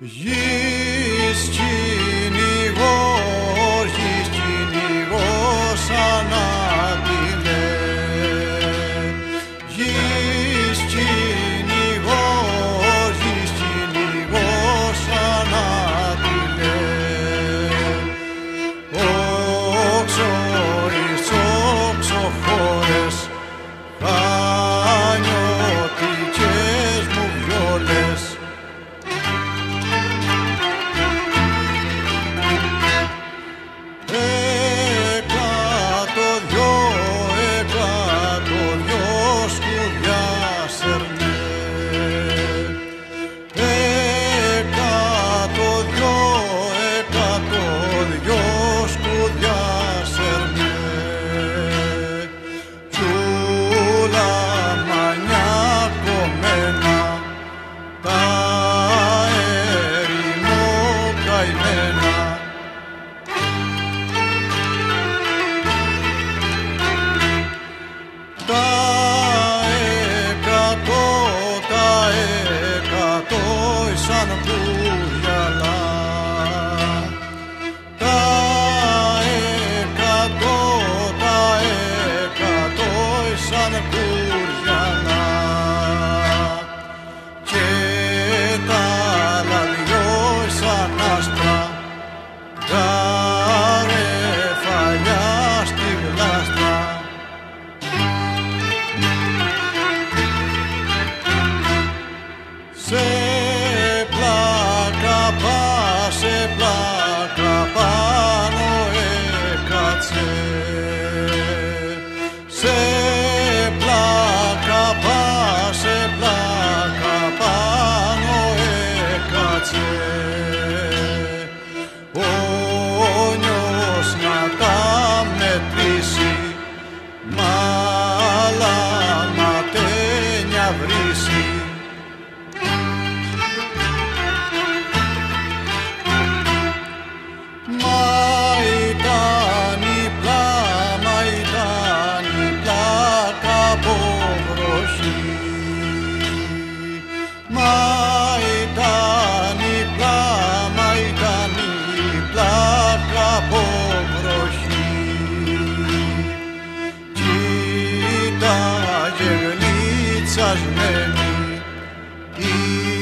Есть σε, σε πλάκα πά, σε πλάκα πα, έκατσε. Ο νιος να τα με μετρήσει, μάλα να τένια βρίσει, E